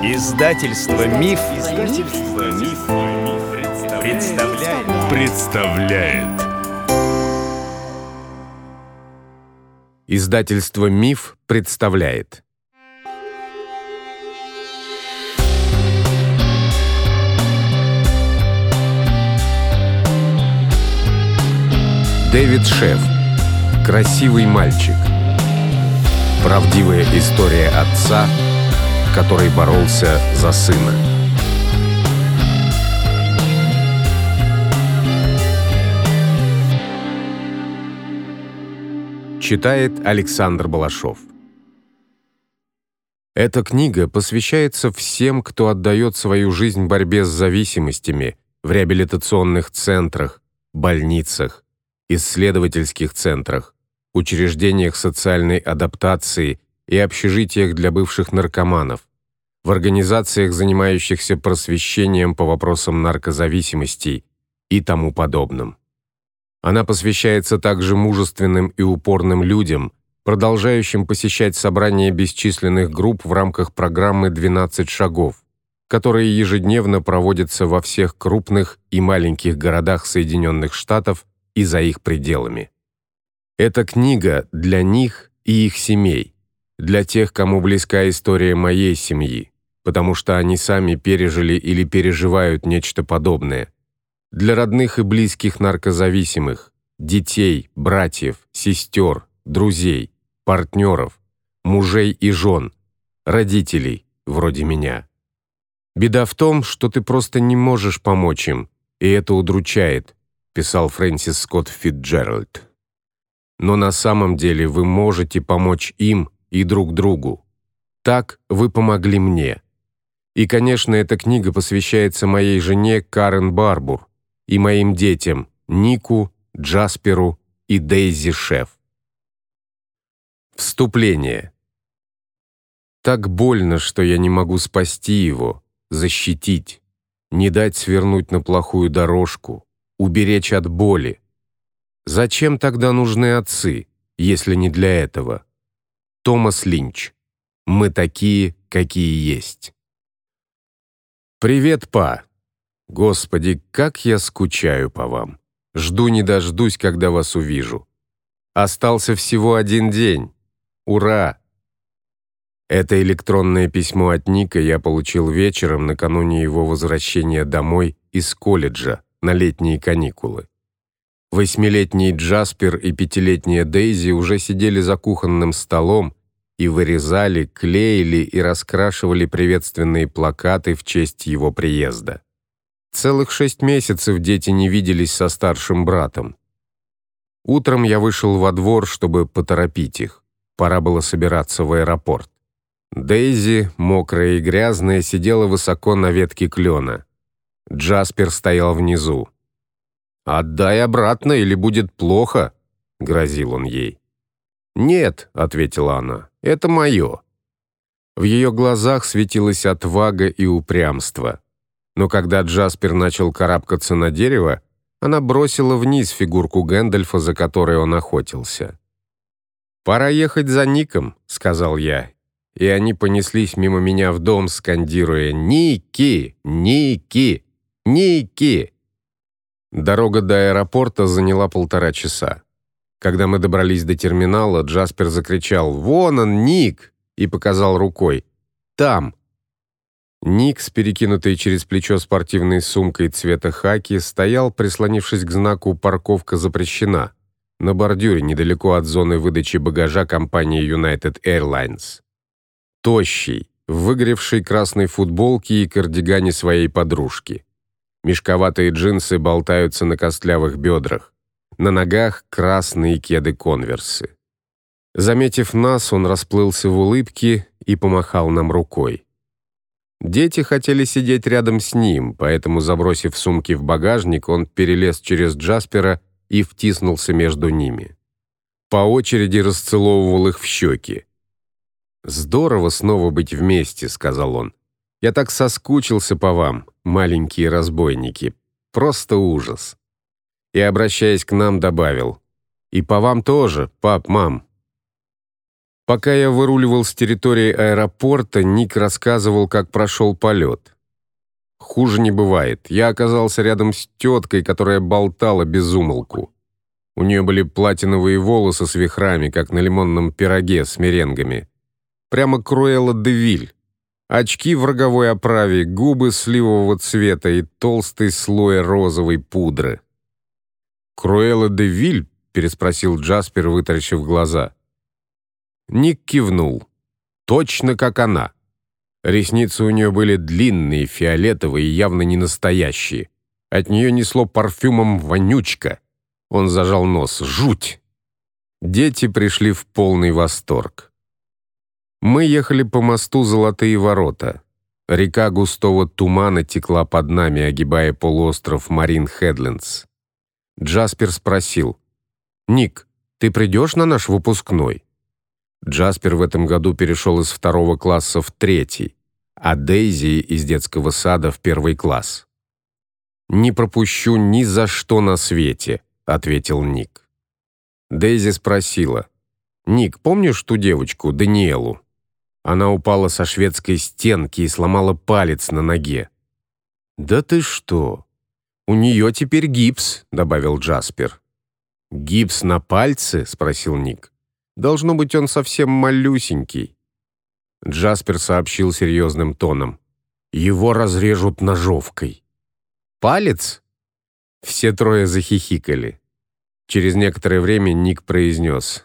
Издательство Миф, Издательство Миф, представляет. представляет. Издательство Миф представляет. Дэвид Шеф. Красивый мальчик. Правдивая история отца, который боролся за сына. Читает Александр Балашов. Эта книга посвящается всем, кто отдает свою жизнь борьбе с зависимостями в реабилитационных центрах, больницах, исследовательских центрах, учреждениях социальной адаптации и общежитиях для бывших наркоманов, в организациях, занимающихся просвещением по вопросам наркозависимостей и тому подобном. Она посвящается также мужественным и упорным людям, продолжающим посещать собрания бесчисленных групп в рамках программы «12 шагов», которые ежедневно проводятся во всех крупных и маленьких городах Соединенных Штатов и за их пределами. Эта книга для них и их семей, для тех, кому близка история моей семьи, потому что они сами пережили или переживают нечто подобное. Для родных и близких наркозависимых, детей, братьев, сестер, друзей, партнеров, мужей и жен, родителей, вроде меня. Беда в том, что ты просто не можешь помочь им, и это удручает, писал Фрэнсис Скотт Фитджеральд. Но на самом деле вы можете помочь им и друг другу. Так вы помогли мне. И, конечно, эта книга посвящается моей жене Карен Барбур и моим детям Нику, Джасперу и Дейзи Шеф. Вступление. Так больно, что я не могу спасти его, защитить, не дать свернуть на плохую дорожку, уберечь от боли. Зачем тогда нужны отцы, если не для этого? Томас Линч. Мы такие, какие есть. Привет, па. Господи, как я скучаю по вам. Жду не дождусь, когда вас увижу. Остался всего один день. Ура! Это электронное письмо от Ника я получил вечером накануне его возвращения домой из колледжа на летние каникулы. Восьмилетний Джаспер и пятилетняя Дейзи уже сидели за кухонным столом и вырезали, клеили и раскрашивали приветственные плакаты в честь его приезда. Целых шесть месяцев дети не виделись со старшим братом. Утром я вышел во двор, чтобы поторопить их. Пора было собираться в аэропорт. Дейзи, мокрая и грязная, сидела высоко на ветке клена. Джаспер стоял внизу. «Отдай обратно, или будет плохо», — грозил он ей. «Нет», — ответила она, — «это мое». В ее глазах светилась отвага и упрямство. Но когда Джаспер начал карабкаться на дерево, она бросила вниз фигурку Гэндальфа, за которой он охотился. «Пора ехать за Ником», — сказал я, и они понеслись мимо меня в дом, скандируя «Ники! Ники!» Ники!» Дорога до аэропорта заняла полтора часа. Когда мы добрались до терминала, Джаспер закричал «Вон он, Ник!» и показал рукой «Там!». Ник с перекинутой через плечо спортивной сумкой цвета хаки стоял, прислонившись к знаку «Парковка запрещена» на бордюре недалеко от зоны выдачи багажа компании United Airlines. Тощий, в красной футболке и кардигане своей подружки. Мешковатые джинсы болтаются на костлявых бедрах. На ногах красные кеды-конверсы. Заметив нас, он расплылся в улыбке и помахал нам рукой. Дети хотели сидеть рядом с ним, поэтому, забросив сумки в багажник, он перелез через Джаспера и втиснулся между ними. По очереди расцеловывал их в щеки. «Здорово снова быть вместе», — сказал он. «Я так соскучился по вам, маленькие разбойники. Просто ужас. И, обращаясь к нам, добавил, «И по вам тоже, пап, мам». Пока я выруливал с территории аэропорта, Ник рассказывал, как прошел полет. Хуже не бывает. Я оказался рядом с теткой, которая болтала без умолку. У нее были платиновые волосы с вихрами, как на лимонном пироге с меренгами. Прямо Круэлла де Виль. Очки в роговой оправе, губы сливового цвета и толстый слой розовой пудры. «Круэлла де Виль?» — переспросил Джаспер, вытаращив глаза. Ник кивнул. «Точно как она». Ресницы у нее были длинные, фиолетовые явно не настоящие. От нее несло парфюмом вонючка. Он зажал нос. Жуть! Дети пришли в полный восторг. Мы ехали по мосту Золотые ворота. Река густого тумана текла под нами, огибая полуостров Марин Хедлендс. Джаспер спросил, «Ник, ты придешь на наш выпускной?» Джаспер в этом году перешел из второго класса в третий, а Дейзи из детского сада в первый класс. «Не пропущу ни за что на свете», — ответил Ник. Дейзи спросила, «Ник, помнишь ту девочку, Даниэлу?» Она упала со шведской стенки и сломала палец на ноге. «Да ты что? У нее теперь гипс», — добавил Джаспер. «Гипс на пальце?» — спросил Ник. Должно быть, он совсем малюсенький. Джаспер сообщил серьезным тоном. Его разрежут ножовкой. Палец? Все трое захихикали. Через некоторое время Ник произнес.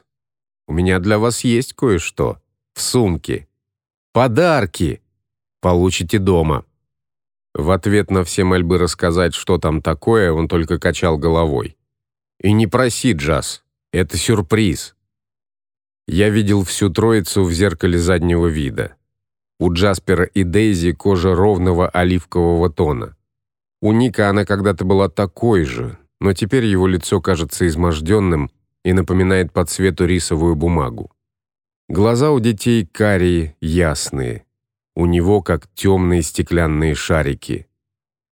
«У меня для вас есть кое-что. В сумке. Подарки. Получите дома». В ответ на все мольбы рассказать, что там такое, он только качал головой. «И не проси, Джаз. Это сюрприз. Я видел всю троицу в зеркале заднего вида. У Джаспера и Дейзи кожа ровного оливкового тона. У Ника она когда-то была такой же, но теперь его лицо кажется изможденным и напоминает по цвету рисовую бумагу. Глаза у детей карие, ясные. У него как темные стеклянные шарики.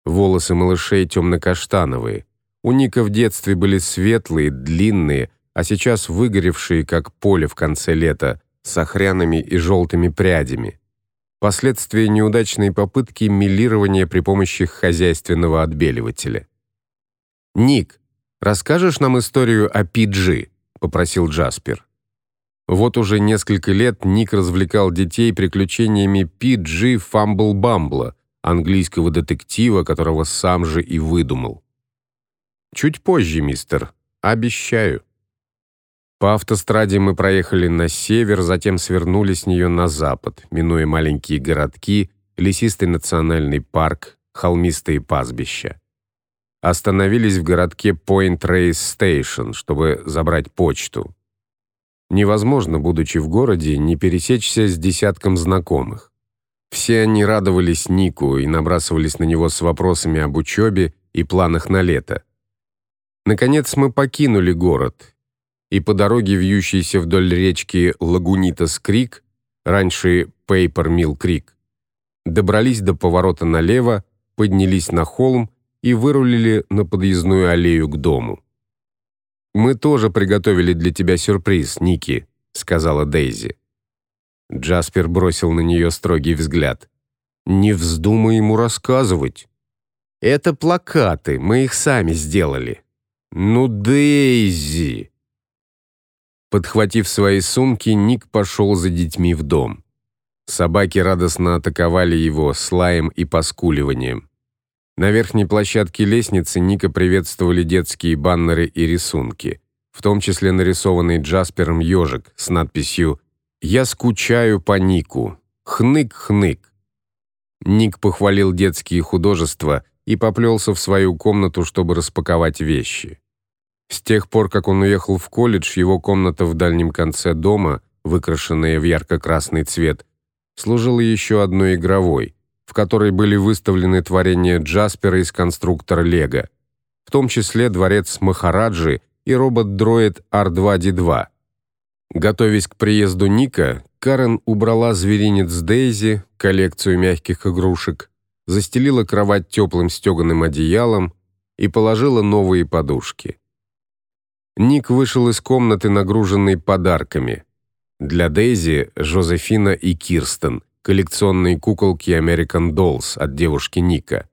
Волосы малышей темно-каштановые. У Ника в детстве были светлые, длинные, а сейчас выгоревшие, как поле в конце лета, с охрянами и желтыми прядями. Последствия неудачной попытки милирования при помощи хозяйственного отбеливателя. «Ник, расскажешь нам историю о Пиджи?» — попросил Джаспер. Вот уже несколько лет Ник развлекал детей приключениями Пиджи Фамбл-Бамбла, английского детектива, которого сам же и выдумал. «Чуть позже, мистер. Обещаю». По автостраде мы проехали на север, затем свернули с нее на запад, минуя маленькие городки, лесистый национальный парк, холмистые пастбища. Остановились в городке Point Race Station, чтобы забрать почту. Невозможно, будучи в городе, не пересечься с десятком знакомых. Все они радовались Нику и набрасывались на него с вопросами об учебе и планах на лето. Наконец мы покинули город и по дороге, вьющейся вдоль речки Лагунитас-Крик, раньше Пейпер-Милл-Крик, добрались до поворота налево, поднялись на холм и вырулили на подъездную аллею к дому. «Мы тоже приготовили для тебя сюрприз, Ники», — сказала Дейзи. Джаспер бросил на нее строгий взгляд. «Не вздумай ему рассказывать. Это плакаты, мы их сами сделали». «Ну, Дейзи!» Подхватив свои сумки, Ник пошел за детьми в дом. Собаки радостно атаковали его слаем и поскуливанием. На верхней площадке лестницы Ника приветствовали детские баннеры и рисунки, в том числе нарисованный Джаспером ежик с надписью «Я скучаю по Нику. Хнык-хнык». Ник похвалил детские художества и поплелся в свою комнату, чтобы распаковать вещи. С тех пор, как он уехал в колледж, его комната в дальнем конце дома, выкрашенная в ярко-красный цвет, служила еще одной игровой, которой были выставлены творения Джаспера из конструктора Лего, в том числе дворец Махараджи и робот-дроид R2-D2. Готовясь к приезду Ника, Карен убрала зверинец Дейзи, коллекцию мягких игрушек, застелила кровать теплым стеганым одеялом и положила новые подушки. Ник вышел из комнаты, нагруженной подарками. Для Дейзи – Жозефина и Кирстен, коллекционные куколки American Dolls от девушки Ника.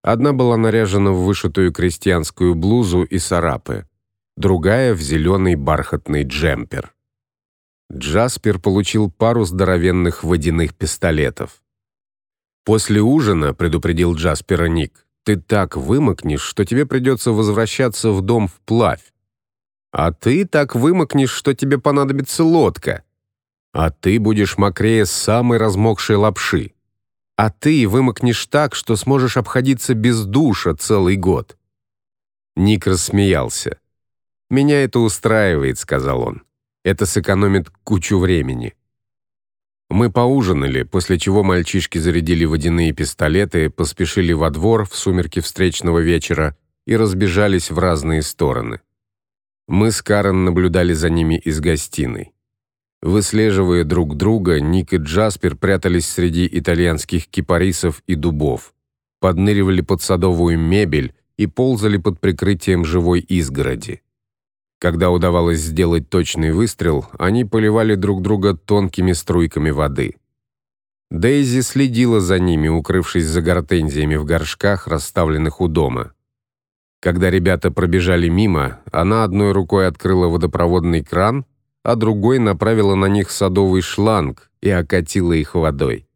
Одна была наряжена в вышитую крестьянскую блузу и сарапы, другая – в зеленый бархатный джемпер. Джаспер получил пару здоровенных водяных пистолетов. «После ужина», — предупредил Джаспера Ник, «ты так вымокнешь, что тебе придется возвращаться в дом вплавь. А ты так вымокнешь, что тебе понадобится лодка. А ты будешь мокрее самой размокшей лапши. А ты вымокнешь так, что сможешь обходиться без душа целый год». Ник рассмеялся. «Меня это устраивает», — сказал он. «Это сэкономит кучу времени». Мы поужинали, после чего мальчишки зарядили водяные пистолеты, поспешили во двор в сумерки встречного вечера и разбежались в разные стороны. Мы с Карен наблюдали за ними из гостиной. Выслеживая друг друга, Ник и Джаспер прятались среди итальянских кипарисов и дубов, подныривали под садовую мебель и ползали под прикрытием живой изгороди. Когда удавалось сделать точный выстрел, они поливали друг друга тонкими струйками воды. Дейзи следила за ними, укрывшись за гортензиями в горшках, расставленных у дома. Когда ребята пробежали мимо, она одной рукой открыла водопроводный кран, а другой направила на них садовый шланг и окатила их водой.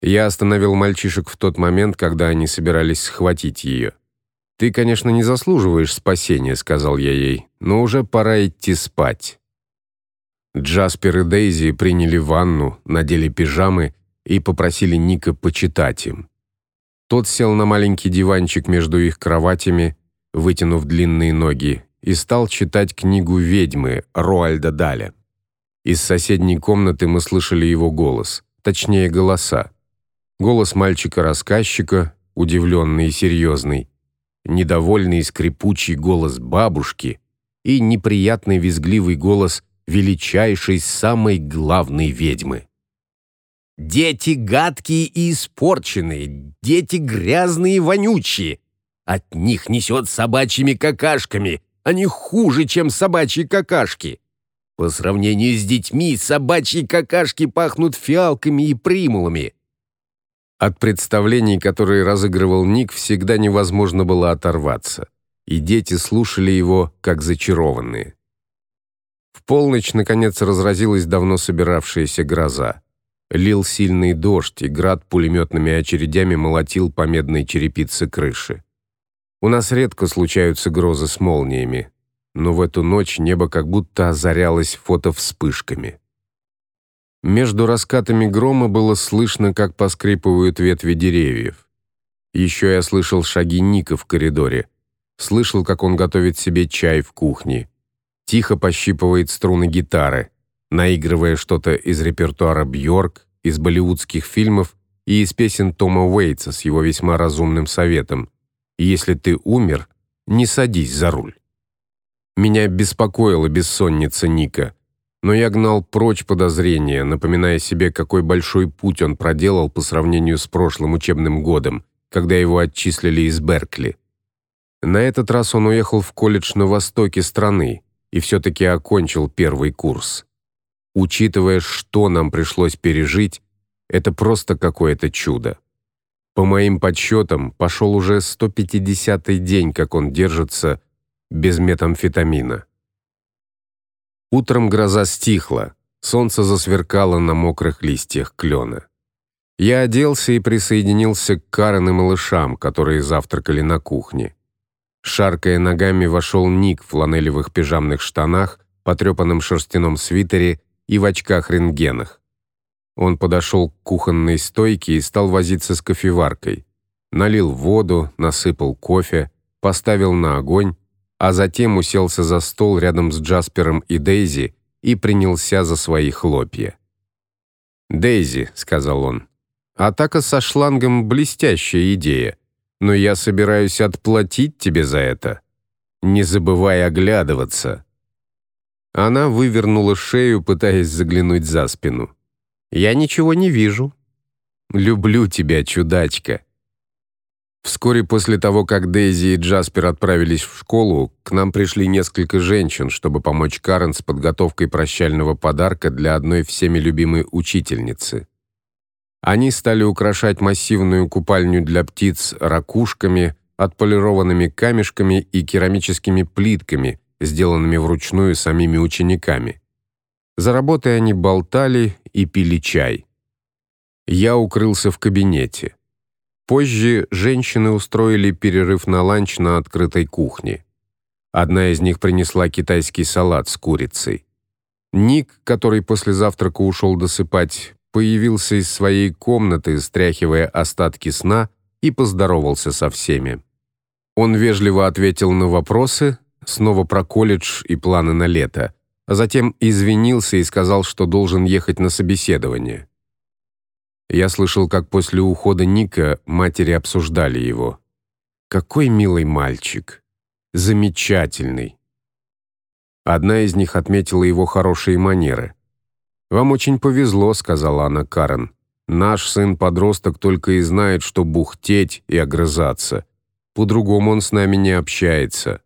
Я остановил мальчишек в тот момент, когда они собирались схватить ее. «Ты, конечно, не заслуживаешь спасения», — сказал я ей, «но уже пора идти спать». Джаспер и Дейзи приняли ванну, надели пижамы и попросили Ника почитать им. Тот сел на маленький диванчик между их кроватями, вытянув длинные ноги, и стал читать книгу «Ведьмы» Роальда Даля. Из соседней комнаты мы слышали его голос, точнее голоса. Голос мальчика-рассказчика, удивленный и серьезный, недовольный и скрипучий голос бабушки и неприятный визгливый голос величайшей самой главной ведьмы. «Дети гадкие и испорченные, дети грязные и вонючие. От них несет собачьими какашками, они хуже, чем собачьи какашки. По сравнению с детьми, собачьи какашки пахнут фиалками и примулами. От представлений, которые разыгрывал Ник, всегда невозможно было оторваться, и дети слушали его как зачарованные. В полночь наконец разразилась давно собиравшаяся гроза. Лил сильный дождь, и град пулеметными очередями молотил по медной черепице крыши. У нас редко случаются грозы с молниями, но в эту ночь небо как будто озарялось фотовспышками. Между раскатами грома было слышно, как поскрипывают ветви деревьев. Еще я слышал шаги Ника в коридоре. Слышал, как он готовит себе чай в кухне. Тихо пощипывает струны гитары, наигрывая что-то из репертуара Бьорк, из болливудских фильмов и из песен Тома Уэйтса с его весьма разумным советом. «Если ты умер, не садись за руль». Меня беспокоила бессонница Ника но я гнал прочь подозрения, напоминая себе, какой большой путь он проделал по сравнению с прошлым учебным годом, когда его отчислили из Беркли. На этот раз он уехал в колледж на востоке страны и все-таки окончил первый курс. Учитывая, что нам пришлось пережить, это просто какое-то чудо. По моим подсчетам, пошел уже 150-й день, как он держится без метамфетамина. Утром гроза стихла, солнце засверкало на мокрых листьях клена. Я оделся и присоединился к Карен и малышам, которые завтракали на кухне. Шаркая ногами вошел Ник в фланелевых пижамных штанах, потрепанном шерстяном свитере и в очках-рентгенах. Он подошел к кухонной стойке и стал возиться с кофеваркой. Налил воду, насыпал кофе, поставил на огонь а затем уселся за стол рядом с Джаспером и Дейзи и принялся за свои хлопья. «Дейзи», — сказал он, — «атака со шлангом — блестящая идея, но я собираюсь отплатить тебе за это. Не забывай оглядываться». Она вывернула шею, пытаясь заглянуть за спину. «Я ничего не вижу». «Люблю тебя, чудачка». Вскоре после того, как Дейзи и Джаспер отправились в школу, к нам пришли несколько женщин, чтобы помочь Карен с подготовкой прощального подарка для одной всеми любимой учительницы. Они стали украшать массивную купальню для птиц ракушками, отполированными камешками и керамическими плитками, сделанными вручную самими учениками. За работой они болтали и пили чай. Я укрылся в кабинете. Позже женщины устроили перерыв на ланч на открытой кухне. Одна из них принесла китайский салат с курицей. Ник, который после завтрака ушел досыпать, появился из своей комнаты, стряхивая остатки сна, и поздоровался со всеми. Он вежливо ответил на вопросы, снова про колледж и планы на лето, затем извинился и сказал, что должен ехать на собеседование. Я слышал, как после ухода Ника матери обсуждали его. Какой милый мальчик. Замечательный. Одна из них отметила его хорошие манеры. «Вам очень повезло», — сказала она Карен. «Наш сын-подросток только и знает, что бухтеть и огрызаться. По-другому он с нами не общается».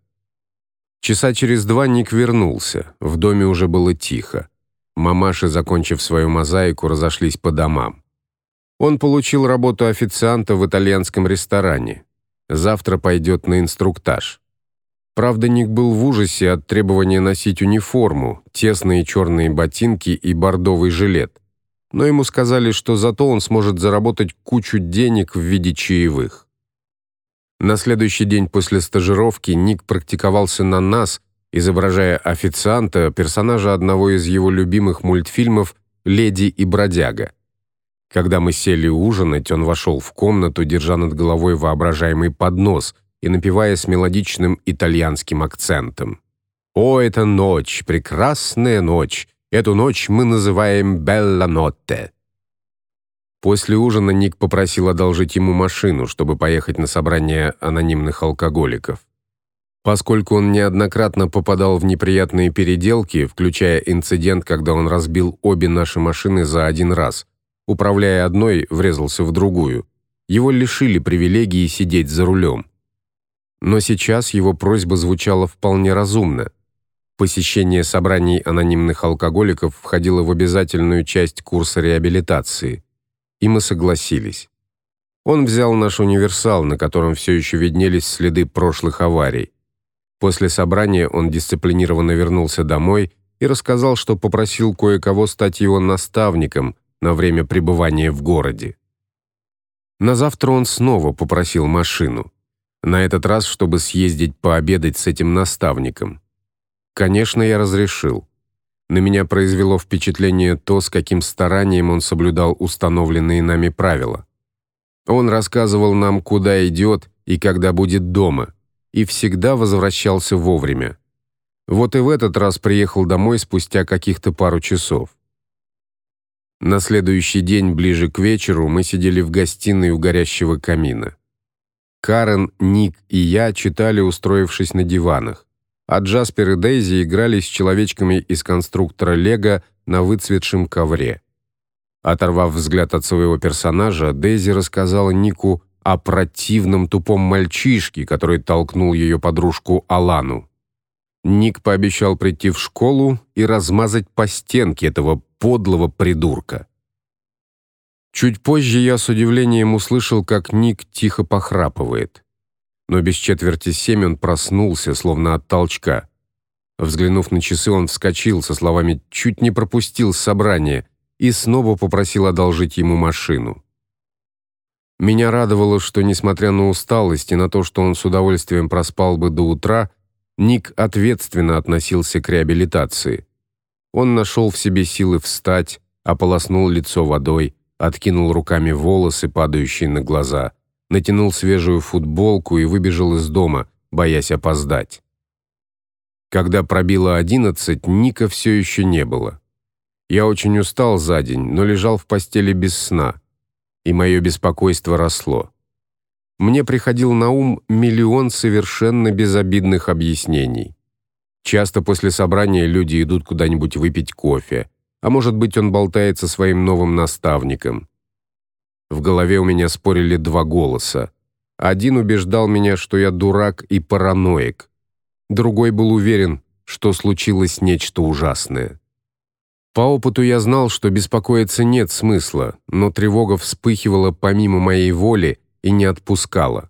Часа через два Ник вернулся. В доме уже было тихо. Мамаши, закончив свою мозаику, разошлись по домам. Он получил работу официанта в итальянском ресторане. Завтра пойдет на инструктаж. Правда, Ник был в ужасе от требования носить униформу, тесные черные ботинки и бордовый жилет. Но ему сказали, что зато он сможет заработать кучу денег в виде чаевых. На следующий день после стажировки Ник практиковался на нас, изображая официанта, персонажа одного из его любимых мультфильмов «Леди и бродяга». Когда мы сели ужинать, он вошел в комнату, держа над головой воображаемый поднос и напевая с мелодичным итальянским акцентом. «О, это ночь, прекрасная ночь! Эту ночь мы называем «Белла Нотте». После ужина Ник попросил одолжить ему машину, чтобы поехать на собрание анонимных алкоголиков. Поскольку он неоднократно попадал в неприятные переделки, включая инцидент, когда он разбил обе наши машины за один раз – управляя одной, врезался в другую. Его лишили привилегии сидеть за рулем. Но сейчас его просьба звучала вполне разумно. Посещение собраний анонимных алкоголиков входило в обязательную часть курса реабилитации, и мы согласились. Он взял наш универсал, на котором все еще виднелись следы прошлых аварий. После собрания он дисциплинированно вернулся домой и рассказал, что попросил кое-кого стать его наставником, на время пребывания в городе. На завтра он снова попросил машину. На этот раз, чтобы съездить пообедать с этим наставником. Конечно, я разрешил. На меня произвело впечатление то, с каким старанием он соблюдал установленные нами правила. Он рассказывал нам, куда идет и когда будет дома, и всегда возвращался вовремя. Вот и в этот раз приехал домой спустя каких-то пару часов. На следующий день, ближе к вечеру, мы сидели в гостиной у горящего камина. Карен, Ник и я читали, устроившись на диванах, а Джаспер и Дейзи играли с человечками из конструктора Лего на выцветшем ковре. Оторвав взгляд от своего персонажа, Дейзи рассказала Нику о противном тупом мальчишке, который толкнул ее подружку Алану. Ник пообещал прийти в школу и размазать по стенке этого подлого придурка. Чуть позже я с удивлением услышал, как Ник тихо похрапывает. Но без четверти семь он проснулся, словно от толчка. Взглянув на часы, он вскочил со словами «чуть не пропустил собрание» и снова попросил одолжить ему машину. Меня радовало, что, несмотря на усталость и на то, что он с удовольствием проспал бы до утра, Ник ответственно относился к реабилитации. Он нашел в себе силы встать, ополоснул лицо водой, откинул руками волосы, падающие на глаза, натянул свежую футболку и выбежал из дома, боясь опоздать. Когда пробило одиннадцать, Ника все еще не было. Я очень устал за день, но лежал в постели без сна, и мое беспокойство росло. Мне приходил на ум миллион совершенно безобидных объяснений. Часто после собрания люди идут куда-нибудь выпить кофе, а может быть, он болтает со своим новым наставником. В голове у меня спорили два голоса. Один убеждал меня, что я дурак и параноик. Другой был уверен, что случилось нечто ужасное. По опыту я знал, что беспокоиться нет смысла, но тревога вспыхивала помимо моей воли и не отпускала.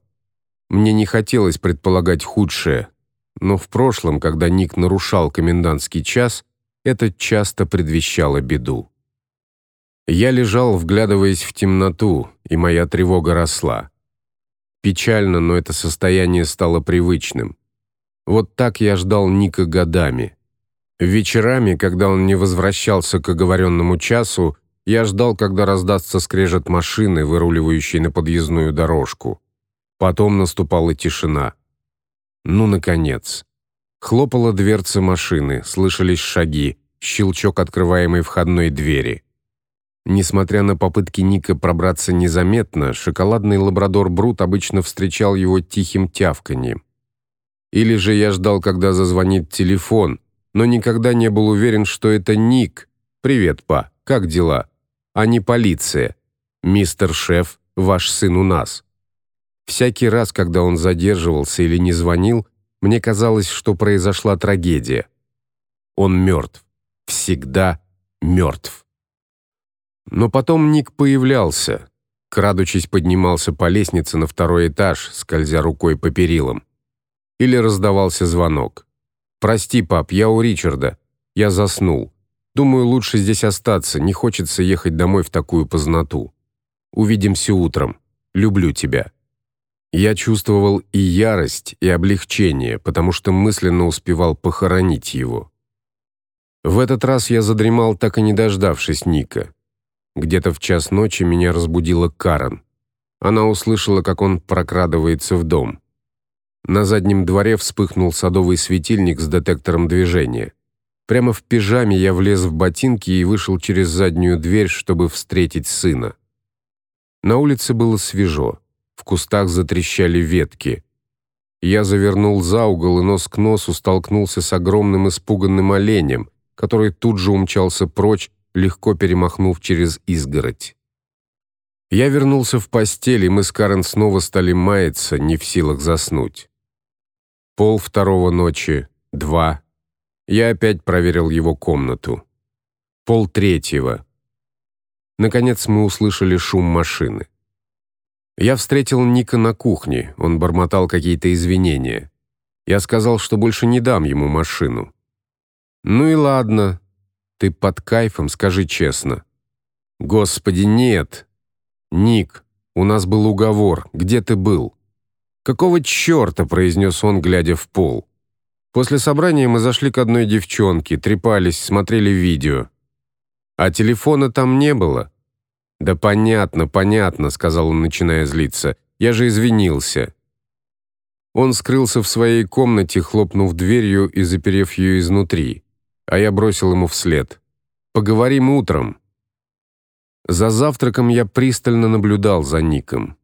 Мне не хотелось предполагать худшее, но в прошлом, когда Ник нарушал комендантский час, это часто предвещало беду. Я лежал, вглядываясь в темноту, и моя тревога росла. Печально, но это состояние стало привычным. Вот так я ждал Ника годами. Вечерами, когда он не возвращался к оговоренному часу, я ждал, когда раздастся скрежет машины, выруливающей на подъездную дорожку. Потом наступала тишина. Ну, наконец. Хлопала дверца машины, слышались шаги, щелчок открываемой входной двери. Несмотря на попытки Ника пробраться незаметно, шоколадный лабрадор Брут обычно встречал его тихим тявканьем. Или же я ждал, когда зазвонит телефон, но никогда не был уверен, что это Ник. «Привет, па, как дела?» А не полиция. «Мистер Шеф, ваш сын у нас». Всякий раз, когда он задерживался или не звонил, мне казалось, что произошла трагедия. Он мертв. Всегда мертв. Но потом Ник появлялся. Крадучись поднимался по лестнице на второй этаж, скользя рукой по перилам. Или раздавался звонок. «Прости, пап, я у Ричарда. Я заснул. Думаю, лучше здесь остаться, не хочется ехать домой в такую познату. Увидимся утром. Люблю тебя». Я чувствовал и ярость, и облегчение, потому что мысленно успевал похоронить его. В этот раз я задремал, так и не дождавшись Ника. Где-то в час ночи меня разбудила Карен. Она услышала, как он прокрадывается в дом. На заднем дворе вспыхнул садовый светильник с детектором движения. Прямо в пижаме я влез в ботинки и вышел через заднюю дверь, чтобы встретить сына. На улице было свежо. В кустах затрещали ветки. Я завернул за угол и нос к носу столкнулся с огромным испуганным оленем, который тут же умчался прочь, легко перемахнув через изгородь. Я вернулся в постель, и мы с Карен снова стали маяться, не в силах заснуть. Пол второго ночи, два. Я опять проверил его комнату. Пол третьего. Наконец мы услышали шум машины. Я встретил Ника на кухне, он бормотал какие-то извинения. Я сказал, что больше не дам ему машину. «Ну и ладно. Ты под кайфом, скажи честно». «Господи, нет!» «Ник, у нас был уговор. Где ты был?» «Какого черта?» — произнес он, глядя в пол. После собрания мы зашли к одной девчонке, трепались, смотрели видео. А телефона там не было. «Да понятно, понятно», — сказал он, начиная злиться. «Я же извинился». Он скрылся в своей комнате, хлопнув дверью и заперев ее изнутри, а я бросил ему вслед. «Поговорим утром». За завтраком я пристально наблюдал за Ником.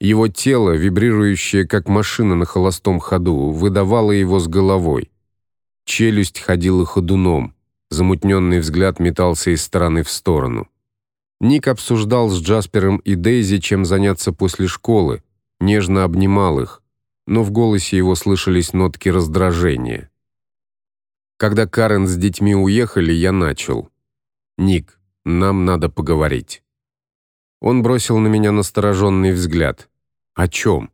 Его тело, вибрирующее как машина на холостом ходу, выдавало его с головой. Челюсть ходила ходуном, замутненный взгляд метался из стороны в сторону. Ник обсуждал с Джаспером и Дейзи, чем заняться после школы, нежно обнимал их, но в голосе его слышались нотки раздражения. Когда Карен с детьми уехали, я начал. «Ник, нам надо поговорить». Он бросил на меня настороженный взгляд. «О чем?»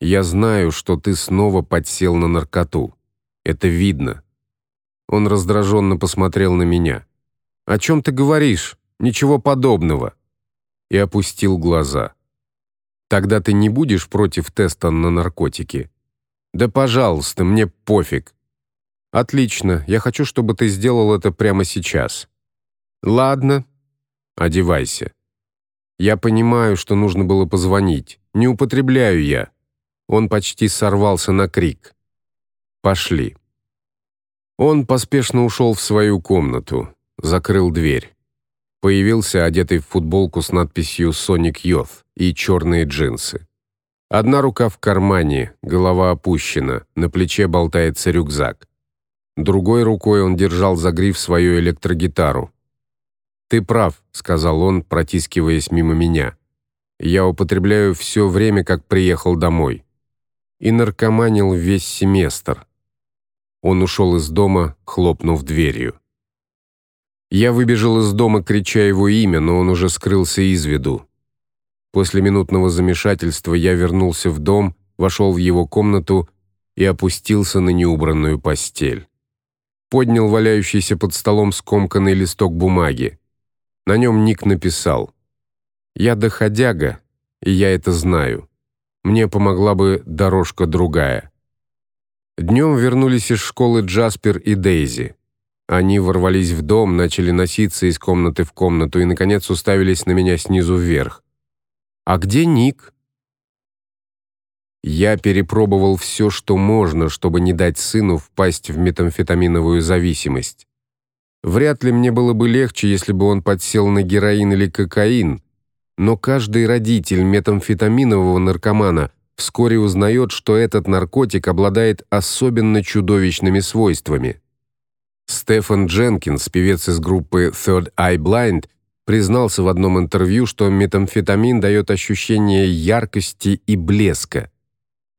«Я знаю, что ты снова подсел на наркоту. Это видно». Он раздраженно посмотрел на меня. «О чем ты говоришь? Ничего подобного. И опустил глаза. Тогда ты не будешь против теста на наркотики? Да, пожалуйста, мне пофиг. Отлично, я хочу, чтобы ты сделал это прямо сейчас. Ладно. Одевайся. Я понимаю, что нужно было позвонить. Не употребляю я. Он почти сорвался на крик. Пошли. Он поспешно ушел в свою комнату, закрыл дверь. Появился одетый в футболку с надписью Sonic Youth и черные джинсы. Одна рука в кармане, голова опущена, на плече болтается рюкзак. Другой рукой он держал за гриф свою электрогитару. «Ты прав», — сказал он, протискиваясь мимо меня. Я употребляю все время, как приехал домой. И наркоманил весь семестр. Он ушел из дома, хлопнув дверью. Я выбежал из дома, крича его имя, но он уже скрылся из виду. После минутного замешательства я вернулся в дом, вошел в его комнату и опустился на неубранную постель. Поднял валяющийся под столом скомканный листок бумаги. На нем Ник написал «Я доходяга, и я это знаю. Мне помогла бы дорожка другая». Днем вернулись из школы Джаспер и Дейзи. Они ворвались в дом, начали носиться из комнаты в комнату и, наконец, уставились на меня снизу вверх. «А где Ник?» Я перепробовал все, что можно, чтобы не дать сыну впасть в метамфетаминовую зависимость. Вряд ли мне было бы легче, если бы он подсел на героин или кокаин, но каждый родитель метамфетаминового наркомана вскоре узнает, что этот наркотик обладает особенно чудовищными свойствами. Стефан Дженкинс, певец из группы Third Eye Blind, признался в одном интервью, что метамфетамин дает ощущение яркости и блеска.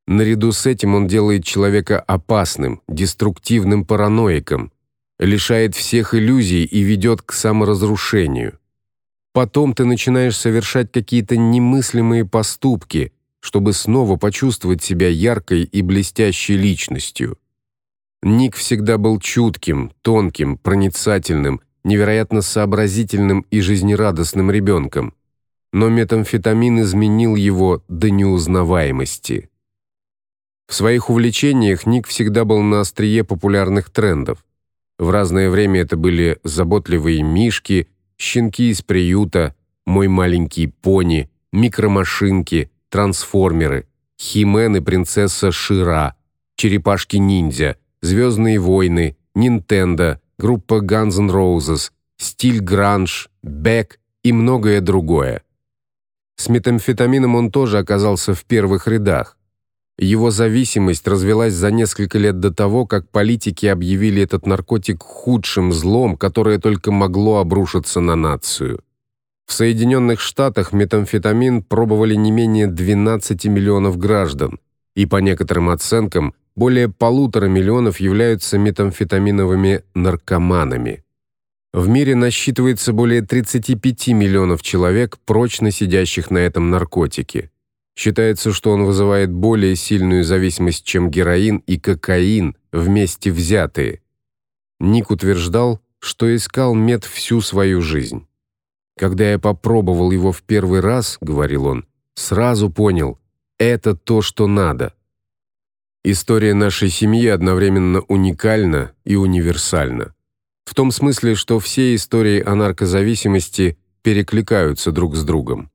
Наряду с этим он делает человека опасным, деструктивным параноиком, лишает всех иллюзий и ведет к саморазрушению. Потом ты начинаешь совершать какие-то немыслимые поступки, чтобы снова почувствовать себя яркой и блестящей личностью. Ник всегда был чутким, тонким, проницательным, невероятно сообразительным и жизнерадостным ребенком, но метамфетамин изменил его до неузнаваемости. В своих увлечениях Ник всегда был на острие популярных трендов. В разное время это были заботливые мишки, щенки из приюта, мой маленький пони, микромашинки, трансформеры, Химен и принцесса Шира, черепашки-ниндзя, Звездные войны, Nintendo, группа Guns N' Roses, стиль гранж, Бек и многое другое. С метамфетамином он тоже оказался в первых рядах. Его зависимость развелась за несколько лет до того, как политики объявили этот наркотик худшим злом, которое только могло обрушиться на нацию. В Соединенных Штатах метамфетамин пробовали не менее 12 миллионов граждан, и по некоторым оценкам более полутора миллионов являются метамфетаминовыми наркоманами. В мире насчитывается более 35 миллионов человек, прочно сидящих на этом наркотике. Считается, что он вызывает более сильную зависимость, чем героин и кокаин вместе взятые. Ник утверждал, что искал мед всю свою жизнь. Когда я попробовал его в первый раз, говорил он, сразу понял, это то, что надо. История нашей семьи одновременно уникальна и универсальна. В том смысле, что все истории о наркозависимости перекликаются друг с другом.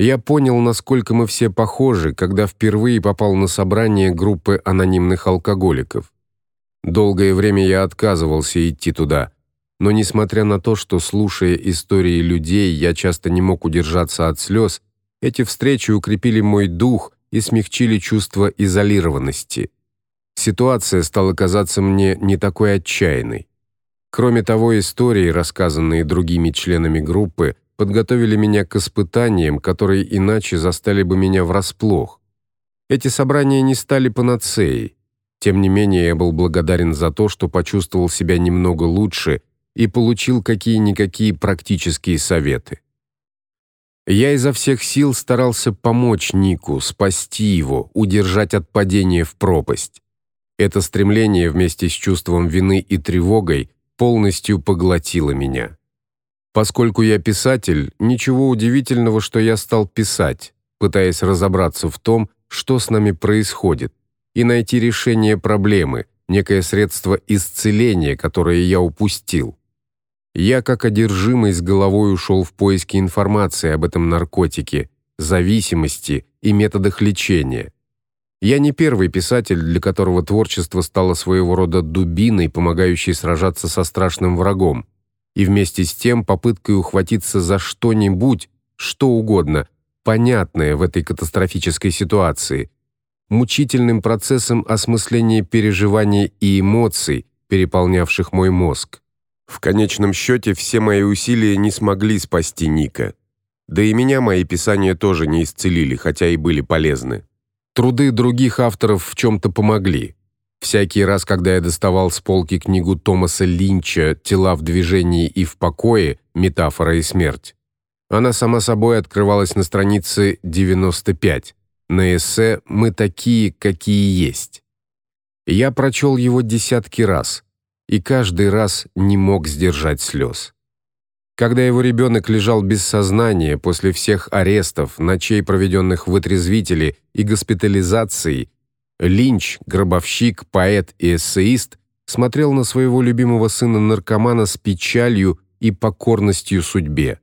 Я понял, насколько мы все похожи, когда впервые попал на собрание группы анонимных алкоголиков. Долгое время я отказывался идти туда, но несмотря на то, что слушая истории людей, я часто не мог удержаться от слез, эти встречи укрепили мой дух и смягчили чувство изолированности. Ситуация стала казаться мне не такой отчаянной. Кроме того, истории, рассказанные другими членами группы, подготовили меня к испытаниям, которые иначе застали бы меня врасплох. Эти собрания не стали панацеей. Тем не менее, я был благодарен за то, что почувствовал себя немного лучше и получил какие-никакие практические советы. Я изо всех сил старался помочь Нику, спасти его, удержать от падения в пропасть. Это стремление вместе с чувством вины и тревогой полностью поглотило меня. Поскольку я писатель, ничего удивительного, что я стал писать, пытаясь разобраться в том, что с нами происходит, и найти решение проблемы, некое средство исцеления, которое я упустил. Я как одержимый с головой ушел в поиски информации об этом наркотике, зависимости и методах лечения. Я не первый писатель, для которого творчество стало своего рода дубиной, помогающей сражаться со страшным врагом, и вместе с тем попыткой ухватиться за что-нибудь, что угодно, понятное в этой катастрофической ситуации, мучительным процессом осмысления переживаний и эмоций, переполнявших мой мозг. В конечном счете все мои усилия не смогли спасти Ника. Да и меня мои писания тоже не исцелили, хотя и были полезны. Труды других авторов в чем-то помогли. Всякий раз, когда я доставал с полки книгу Томаса Линча «Тела в движении и в покое. Метафора и смерть», она сама собой открывалась на странице 95, на эссе «Мы такие, какие есть». Я прочел его десятки раз, и каждый раз не мог сдержать слез. Когда его ребенок лежал без сознания после всех арестов, ночей, проведенных в отрезвителе и госпитализации, Линч, гробовщик, поэт и эссеист, смотрел на своего любимого сына-наркомана с печалью и покорностью судьбе.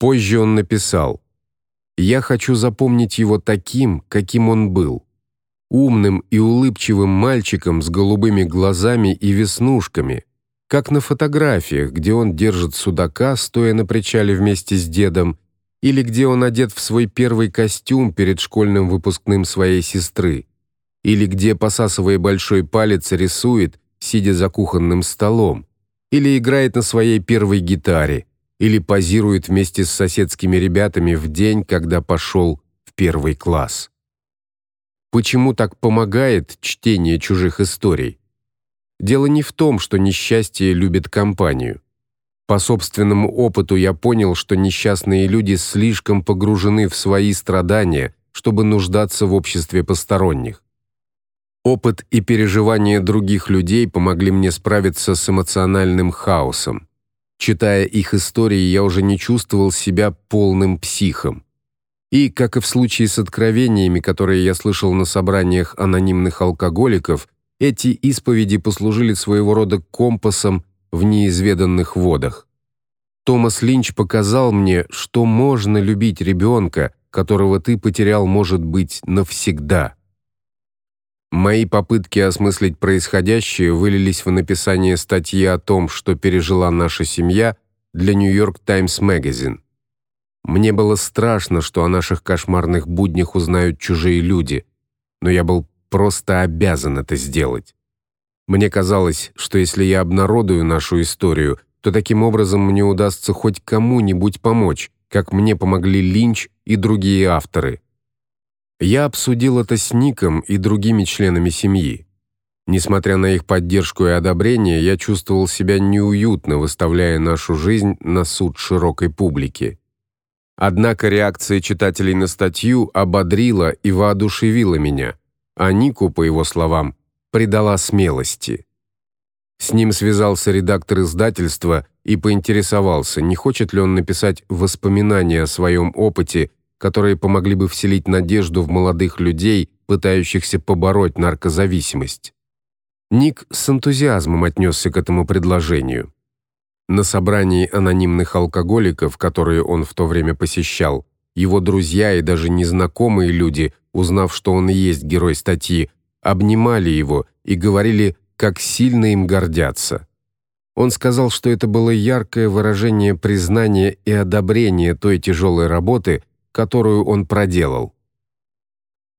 Позже он написал «Я хочу запомнить его таким, каким он был. Умным и улыбчивым мальчиком с голубыми глазами и веснушками, как на фотографиях, где он держит судака, стоя на причале вместе с дедом, или где он одет в свой первый костюм перед школьным выпускным своей сестры, или где, посасывая большой палец, рисует, сидя за кухонным столом, или играет на своей первой гитаре, или позирует вместе с соседскими ребятами в день, когда пошел в первый класс. Почему так помогает чтение чужих историй? Дело не в том, что несчастье любит компанию. По собственному опыту я понял, что несчастные люди слишком погружены в свои страдания, чтобы нуждаться в обществе посторонних. Опыт и переживания других людей помогли мне справиться с эмоциональным хаосом. Читая их истории, я уже не чувствовал себя полным психом. И, как и в случае с откровениями, которые я слышал на собраниях анонимных алкоголиков, эти исповеди послужили своего рода компасом в неизведанных водах. Томас Линч показал мне, что можно любить ребенка, которого ты потерял, может быть, навсегда. Мои попытки осмыслить происходящее вылились в написание статьи о том, что пережила наша семья для New York Times Magazine. Мне было страшно, что о наших кошмарных буднях узнают чужие люди, но я был просто обязан это сделать. Мне казалось, что если я обнародую нашу историю, то таким образом мне удастся хоть кому-нибудь помочь, как мне помогли Линч и другие авторы. Я обсудил это с Ником и другими членами семьи. Несмотря на их поддержку и одобрение, я чувствовал себя неуютно, выставляя нашу жизнь на суд широкой публики. Однако реакция читателей на статью ободрила и воодушевила меня а Нику, по его словам, придала смелости. С ним связался редактор издательства и поинтересовался, не хочет ли он написать воспоминания о своем опыте, которые помогли бы вселить надежду в молодых людей, пытающихся побороть наркозависимость. Ник с энтузиазмом отнесся к этому предложению. На собрании анонимных алкоголиков, которые он в то время посещал, его друзья и даже незнакомые люди узнав, что он и есть герой статьи, обнимали его и говорили, как сильно им гордятся. Он сказал, что это было яркое выражение признания и одобрения той тяжелой работы, которую он проделал.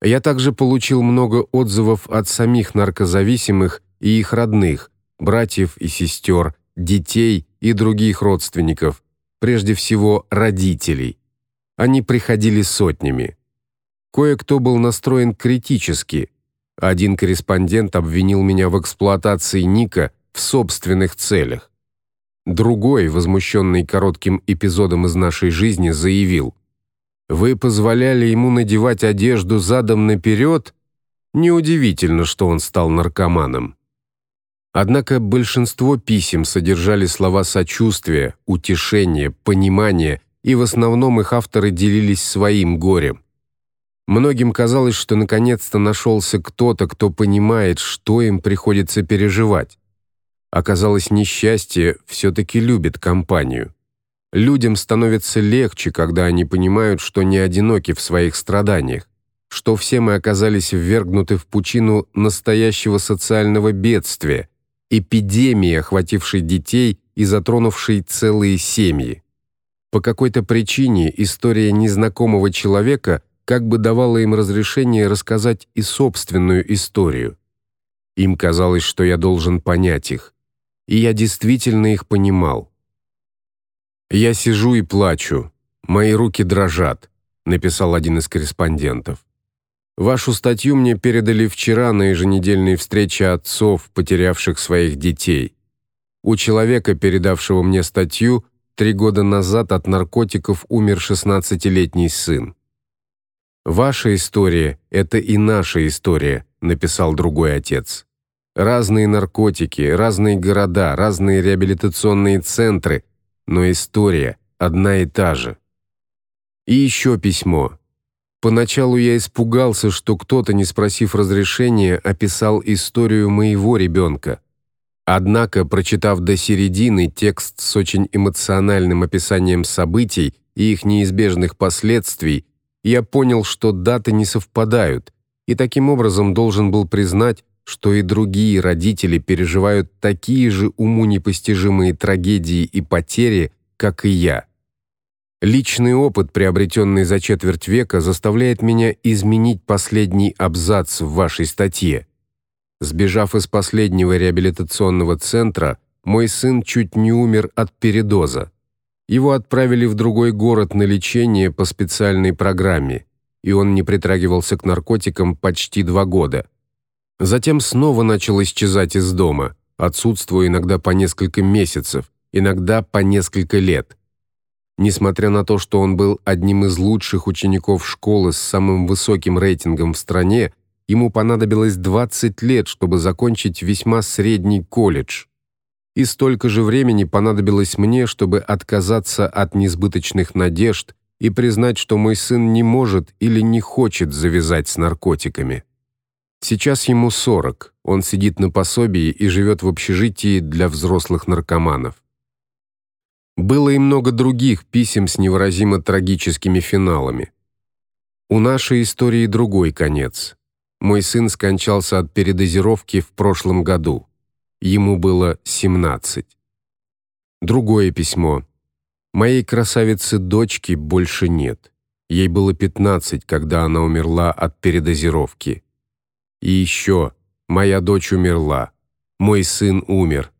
Я также получил много отзывов от самих наркозависимых и их родных, братьев и сестер, детей и других родственников, прежде всего родителей. Они приходили сотнями. Кое-кто был настроен критически. Один корреспондент обвинил меня в эксплуатации Ника в собственных целях. Другой, возмущенный коротким эпизодом из нашей жизни, заявил: "Вы позволяли ему надевать одежду задом наперед? Неудивительно, что он стал наркоманом". Однако большинство писем содержали слова сочувствия, утешения, понимания, и в основном их авторы делились своим горем. Многим казалось, что наконец-то нашелся кто-то, кто понимает, что им приходится переживать. Оказалось, несчастье все-таки любит компанию. Людям становится легче, когда они понимают, что не одиноки в своих страданиях, что все мы оказались ввергнуты в пучину настоящего социального бедствия, эпидемии, охватившей детей и затронувшей целые семьи. По какой-то причине история незнакомого человека – как бы давало им разрешение рассказать и собственную историю. Им казалось, что я должен понять их, и я действительно их понимал. Я сижу и плачу, Мои руки дрожат, написал один из корреспондентов. Вашу статью мне передали вчера на еженедельной встрече отцов, потерявших своих детей. У человека, передавшего мне статью, три года назад от наркотиков умер 16-летний сын. Ваша история это и наша история, написал другой отец. Разные наркотики, разные города, разные реабилитационные центры, но история одна и та же. И еще письмо. Поначалу я испугался, что кто-то, не спросив разрешения, описал историю моего ребенка. Однако, прочитав до середины текст с очень эмоциональным описанием событий и их неизбежных последствий, я понял, что даты не совпадают, и таким образом должен был признать, что и другие родители переживают такие же уму непостижимые трагедии и потери, как и я. Личный опыт, приобретенный за четверть века, заставляет меня изменить последний абзац в вашей статье. Сбежав из последнего реабилитационного центра, мой сын чуть не умер от передоза. Его отправили в другой город на лечение по специальной программе, и он не притрагивался к наркотикам почти два года. Затем снова начал исчезать из дома, отсутствуя иногда по несколько месяцев, иногда по несколько лет. Несмотря на то, что он был одним из лучших учеников школы с самым высоким рейтингом в стране, ему понадобилось 20 лет, чтобы закончить весьма средний колледж. И столько же времени понадобилось мне, чтобы отказаться от несбыточных надежд и признать, что мой сын не может или не хочет завязать с наркотиками. Сейчас ему 40. Он сидит на пособии и живет в общежитии для взрослых наркоманов. Было и много других писем с невыразимо трагическими финалами. У нашей истории другой конец. Мой сын скончался от передозировки в прошлом году. Ему было 17. Другое письмо. Моей красавицы-дочки больше нет. Ей было 15, когда она умерла от передозировки. И еще, моя дочь умерла. Мой сын умер.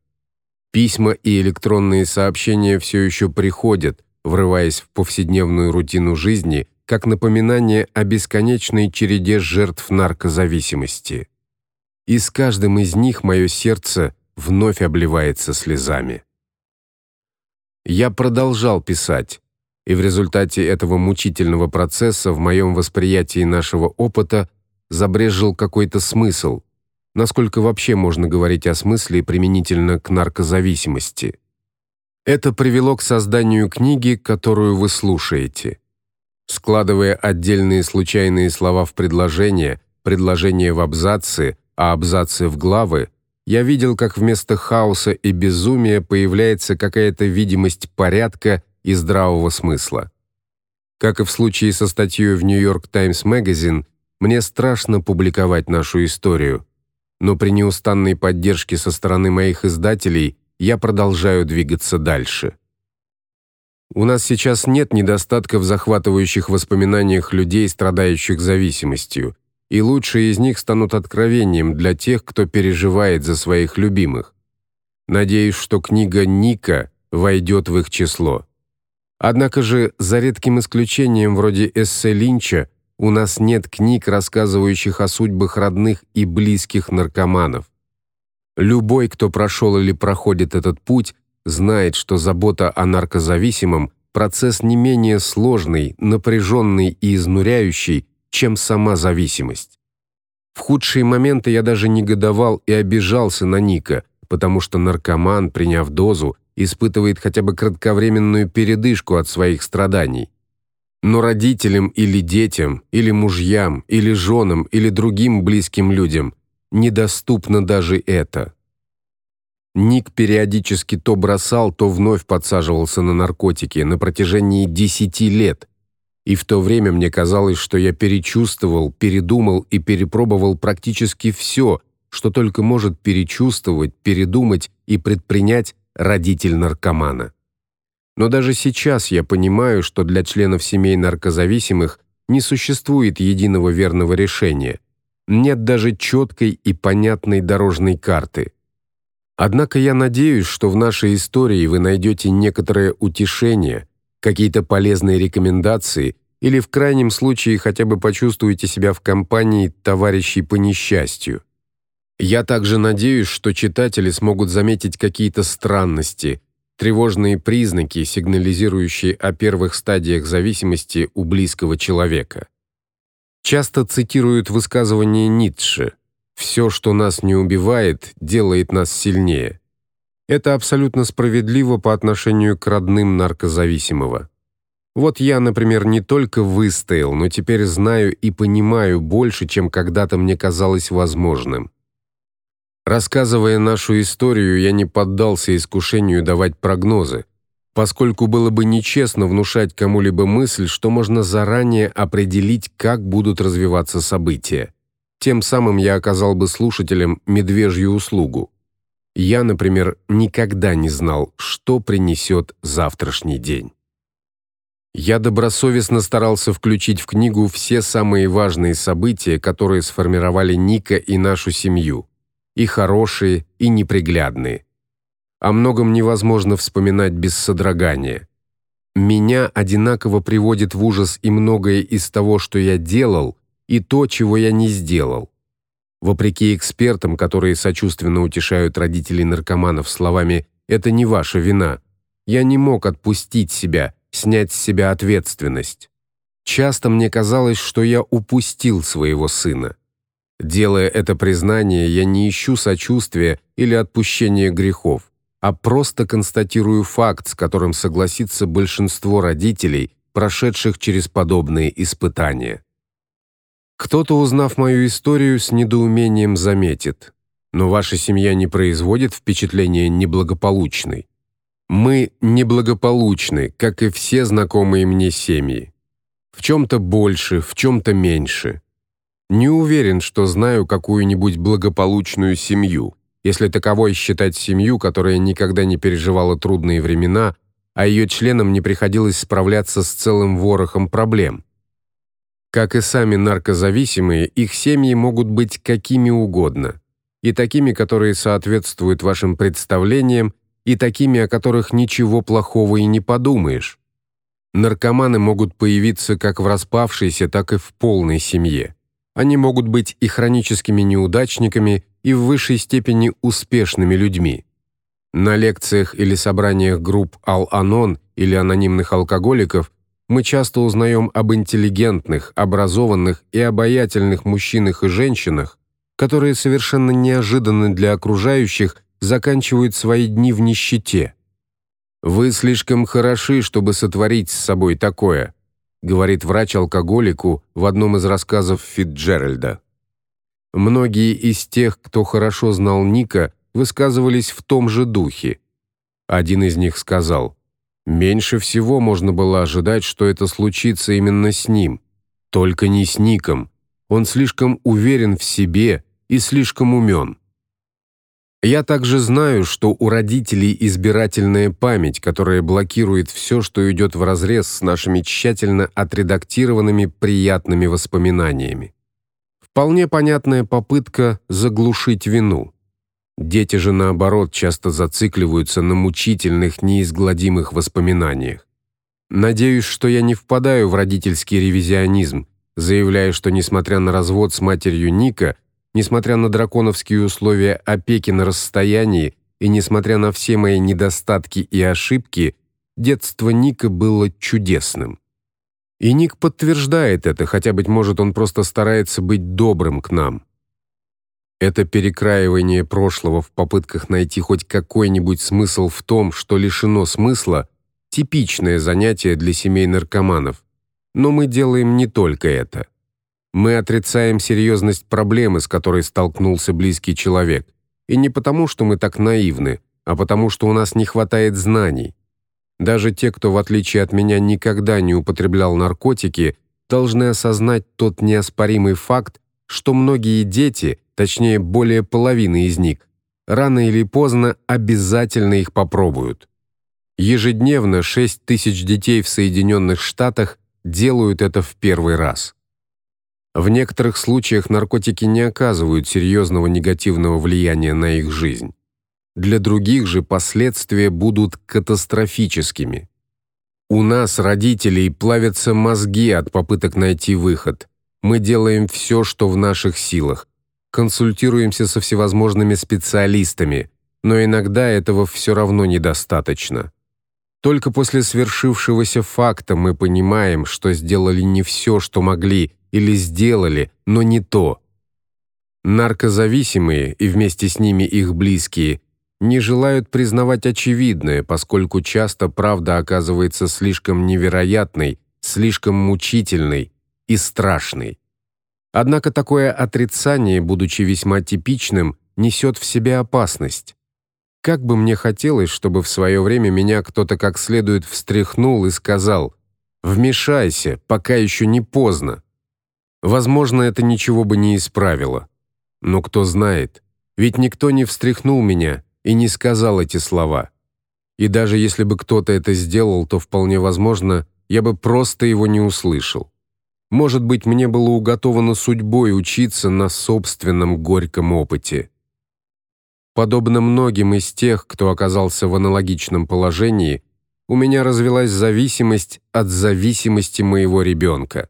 Письма и электронные сообщения все еще приходят, врываясь в повседневную рутину жизни, как напоминание о бесконечной череде жертв наркозависимости. И с каждым из них мое сердце вновь обливается слезами. Я продолжал писать, и в результате этого мучительного процесса в моем восприятии нашего опыта забрезжил какой-то смысл, насколько вообще можно говорить о смысле применительно к наркозависимости. Это привело к созданию книги, которую вы слушаете. Складывая отдельные случайные слова в предложения, предложения в абзацы, а абзацы в главы, я видел, как вместо хаоса и безумия появляется какая-то видимость порядка и здравого смысла. Как и в случае со статьей в New York Times Magazine, мне страшно публиковать нашу историю, но при неустанной поддержке со стороны моих издателей я продолжаю двигаться дальше. У нас сейчас нет недостатка в захватывающих воспоминаниях людей, страдающих зависимостью, и лучшие из них станут откровением для тех, кто переживает за своих любимых. Надеюсь, что книга Ника войдет в их число. Однако же, за редким исключением вроде эссе Линча, у нас нет книг, рассказывающих о судьбах родных и близких наркоманов. Любой, кто прошел или проходит этот путь, знает, что забота о наркозависимом процесс не менее сложный, напряженный и изнуряющий, чем сама зависимость. В худшие моменты я даже негодовал и обижался на Ника, потому что наркоман, приняв дозу, испытывает хотя бы кратковременную передышку от своих страданий. Но родителям или детям, или мужьям, или женам, или другим близким людям недоступно даже это. Ник периодически то бросал, то вновь подсаживался на наркотики на протяжении десяти лет. И в то время мне казалось, что я перечувствовал, передумал и перепробовал практически все, что только может перечувствовать, передумать и предпринять родитель наркомана. Но даже сейчас я понимаю, что для членов семей наркозависимых не существует единого верного решения. Нет даже четкой и понятной дорожной карты. Однако я надеюсь, что в нашей истории вы найдете некоторое утешение, какие-то полезные рекомендации или в крайнем случае хотя бы почувствуете себя в компании товарищей по несчастью. Я также надеюсь, что читатели смогут заметить какие-то странности, тревожные признаки, сигнализирующие о первых стадиях зависимости у близкого человека. Часто цитируют высказывание Ницше «Все, что нас не убивает, делает нас сильнее». Это абсолютно справедливо по отношению к родным наркозависимого. Вот я, например, не только выстоял, но теперь знаю и понимаю больше, чем когда-то мне казалось возможным. Рассказывая нашу историю, я не поддался искушению давать прогнозы, поскольку было бы нечестно внушать кому-либо мысль, что можно заранее определить, как будут развиваться события. Тем самым я оказал бы слушателям медвежью услугу. Я, например, никогда не знал, что принесет завтрашний день. Я добросовестно старался включить в книгу все самые важные события, которые сформировали Ника и нашу семью и хорошие, и неприглядные. О многом невозможно вспоминать без содрогания. Меня одинаково приводит в ужас и многое из того, что я делал, и то, чего я не сделал. Вопреки экспертам, которые сочувственно утешают родителей наркоманов словами «это не ваша вина», я не мог отпустить себя, снять с себя ответственность. Часто мне казалось, что я упустил своего сына. Делая это признание, я не ищу сочувствия или отпущения грехов, а просто констатирую факт, с которым согласится большинство родителей, прошедших через подобные испытания. Кто-то, узнав мою историю, с недоумением заметит: "Но ваша семья не производит впечатления неблагополучной". Мы неблагополучны, как и все знакомые мне семьи. В чем то больше, в чем то меньше. Не уверен, что знаю какую-нибудь благополучную семью, если таковой считать семью, которая никогда не переживала трудные времена, а ее членам не приходилось справляться с целым ворохом проблем. Как и сами наркозависимые, их семьи могут быть какими угодно, и такими, которые соответствуют вашим представлениям, и такими, о которых ничего плохого и не подумаешь. Наркоманы могут появиться как в распавшейся, так и в полной семье. Они могут быть и хроническими неудачниками, и в высшей степени успешными людьми. На лекциях или собраниях групп Ал-Анон или анонимных алкоголиков мы часто узнаем об интеллигентных, образованных и обаятельных мужчинах и женщинах, которые совершенно неожиданно для окружающих заканчивают свои дни в нищете. Вы слишком хороши, чтобы сотворить с собой такое, говорит врач алкоголику в одном из рассказов Фитджеральда. Многие из тех, кто хорошо знал Ника, высказывались в том же духе. Один из них сказал: "Меньше всего можно было ожидать, что это случится именно с ним, только не с Ником. Он слишком уверен в себе и слишком умен. Я также знаю, что у родителей избирательная память, которая блокирует все, что идет вразрез с нашими тщательно отредактированными приятными воспоминаниями. Вполне понятная попытка заглушить вину. Дети же наоборот часто зацикливаются на мучительных, неизгладимых воспоминаниях. Надеюсь, что я не впадаю в родительский ревизионизм, заявляя, что несмотря на развод с матерью Ника, Несмотря на драконовские условия опеки на расстоянии и несмотря на все мои недостатки и ошибки, детство Ника было чудесным. И Ник подтверждает это, хотя быть может, он просто старается быть добрым к нам. Это перекраивание прошлого в попытках найти хоть какой-нибудь смысл в том, что лишено смысла, типичное занятие для семей наркоманов. Но мы делаем не только это. Мы отрицаем серьезность проблемы, с которой столкнулся близкий человек, и не потому, что мы так наивны, а потому, что у нас не хватает знаний. Даже те, кто в отличие от меня никогда не употреблял наркотики, должны осознать тот неоспоримый факт, что многие дети, точнее более половины из них, рано или поздно обязательно их попробуют. Ежедневно 6 тысяч детей в Соединенных Штатах делают это в первый раз. В некоторых случаях наркотики не оказывают серьезного негативного влияния на их жизнь. Для других же последствия будут катастрофическими. У нас, родителей, плавятся мозги от попыток найти выход. Мы делаем все, что в наших силах. Консультируемся со всевозможными специалистами, но иногда этого все равно недостаточно. Только после свершившегося факта мы понимаем, что сделали не все, что могли, или сделали, но не то. Наркозависимые и вместе с ними их близкие не желают признавать очевидное, поскольку часто правда оказывается слишком невероятной, слишком мучительной и страшной. Однако такое отрицание, будучи весьма типичным, несет в себе опасность. Как бы мне хотелось, чтобы в свое время меня кто-то как следует встряхнул и сказал «Вмешайся, пока еще не поздно». Возможно, это ничего бы не исправило. Но кто знает, ведь никто не встряхнул меня и не сказал эти слова. И даже если бы кто-то это сделал, то вполне возможно, я бы просто его не услышал. Может быть, мне было уготовано судьбой учиться на собственном горьком опыте. Подобно многим из тех, кто оказался в аналогичном положении, у меня развилась зависимость от зависимости моего ребенка.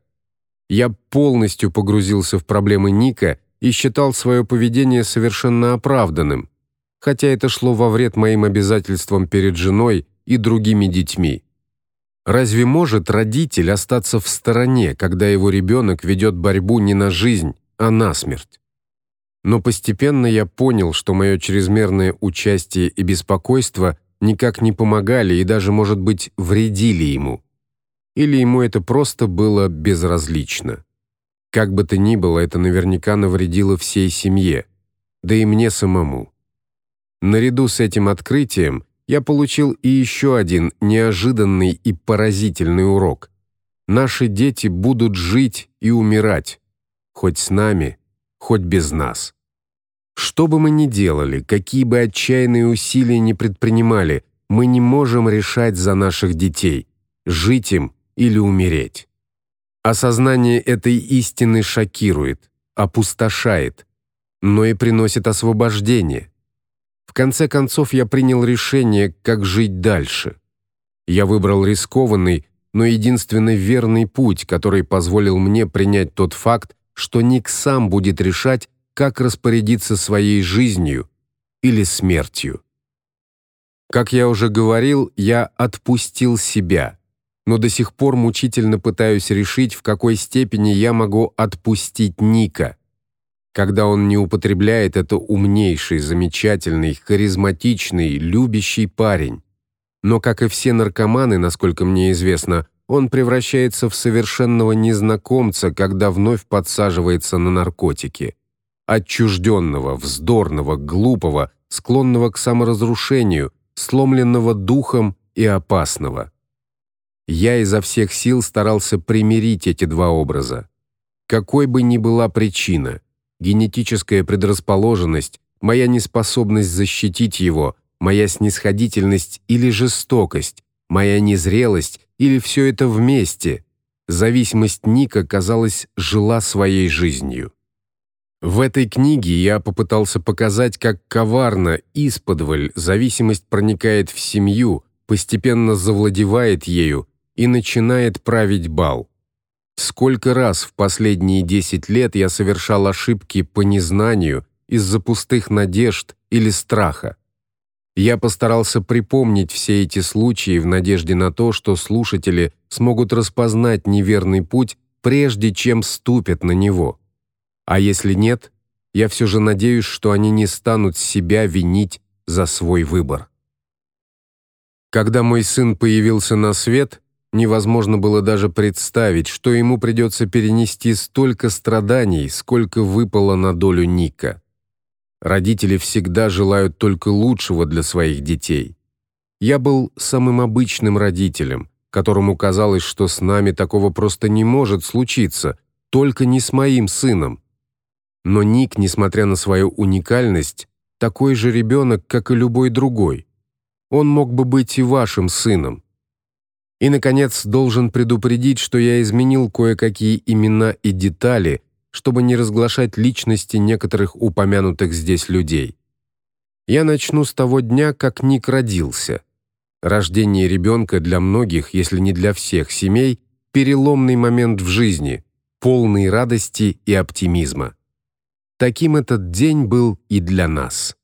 Я полностью погрузился в проблемы Ника и считал свое поведение совершенно оправданным, хотя это шло во вред моим обязательствам перед женой и другими детьми. Разве может родитель остаться в стороне, когда его ребенок ведет борьбу не на жизнь, а на смерть? Но постепенно я понял, что мое чрезмерное участие и беспокойство никак не помогали и даже, может быть, вредили ему. Или ему это просто было безразлично. Как бы то ни было, это наверняка навредило всей семье, да и мне самому. Наряду с этим открытием я получил и еще один неожиданный и поразительный урок. Наши дети будут жить и умирать, хоть с нами, хоть без нас. Что бы мы ни делали, какие бы отчаянные усилия ни предпринимали, мы не можем решать за наших детей, жить им или умереть. Осознание этой истины шокирует, опустошает, но и приносит освобождение. В конце концов я принял решение, как жить дальше. Я выбрал рискованный, но единственный верный путь, который позволил мне принять тот факт, что Ник сам будет решать, как распорядиться своей жизнью или смертью. Как я уже говорил, я отпустил себя, но до сих пор мучительно пытаюсь решить, в какой степени я могу отпустить Ника – когда он не употребляет это умнейший, замечательный, харизматичный, любящий парень. Но как и все наркоманы, насколько мне известно, он превращается в совершенного незнакомца, когда вновь подсаживается на наркотики. Отчужденного, вздорного, глупого, склонного к саморазрушению, сломленного духом и опасного. Я изо всех сил старался примирить эти два образа. Какой бы ни была причина, генетическая предрасположенность, моя неспособность защитить его, моя снисходительность или жестокость, моя незрелость или все это вместе. Зависимость Ника, казалось, жила своей жизнью. В этой книге я попытался показать, как коварно исподволь зависимость проникает в семью, постепенно завладевает ею и начинает править бал. Сколько раз в последние 10 лет я совершал ошибки по незнанию из-за пустых надежд или страха. Я постарался припомнить все эти случаи в надежде на то, что слушатели смогут распознать неверный путь, прежде чем ступят на него. А если нет, я все же надеюсь, что они не станут себя винить за свой выбор. Когда мой сын появился на свет, Невозможно было даже представить, что ему придется перенести столько страданий, сколько выпало на долю Ника. Родители всегда желают только лучшего для своих детей. Я был самым обычным родителем, которому казалось, что с нами такого просто не может случиться, только не с моим сыном. Но Ник, несмотря на свою уникальность, такой же ребенок, как и любой другой. Он мог бы быть и вашим сыном. И, наконец, должен предупредить, что я изменил кое-какие имена и детали, чтобы не разглашать личности некоторых упомянутых здесь людей. Я начну с того дня, как Ник родился. Рождение ребенка для многих, если не для всех семей, переломный момент в жизни, полный радости и оптимизма. Таким этот день был и для нас.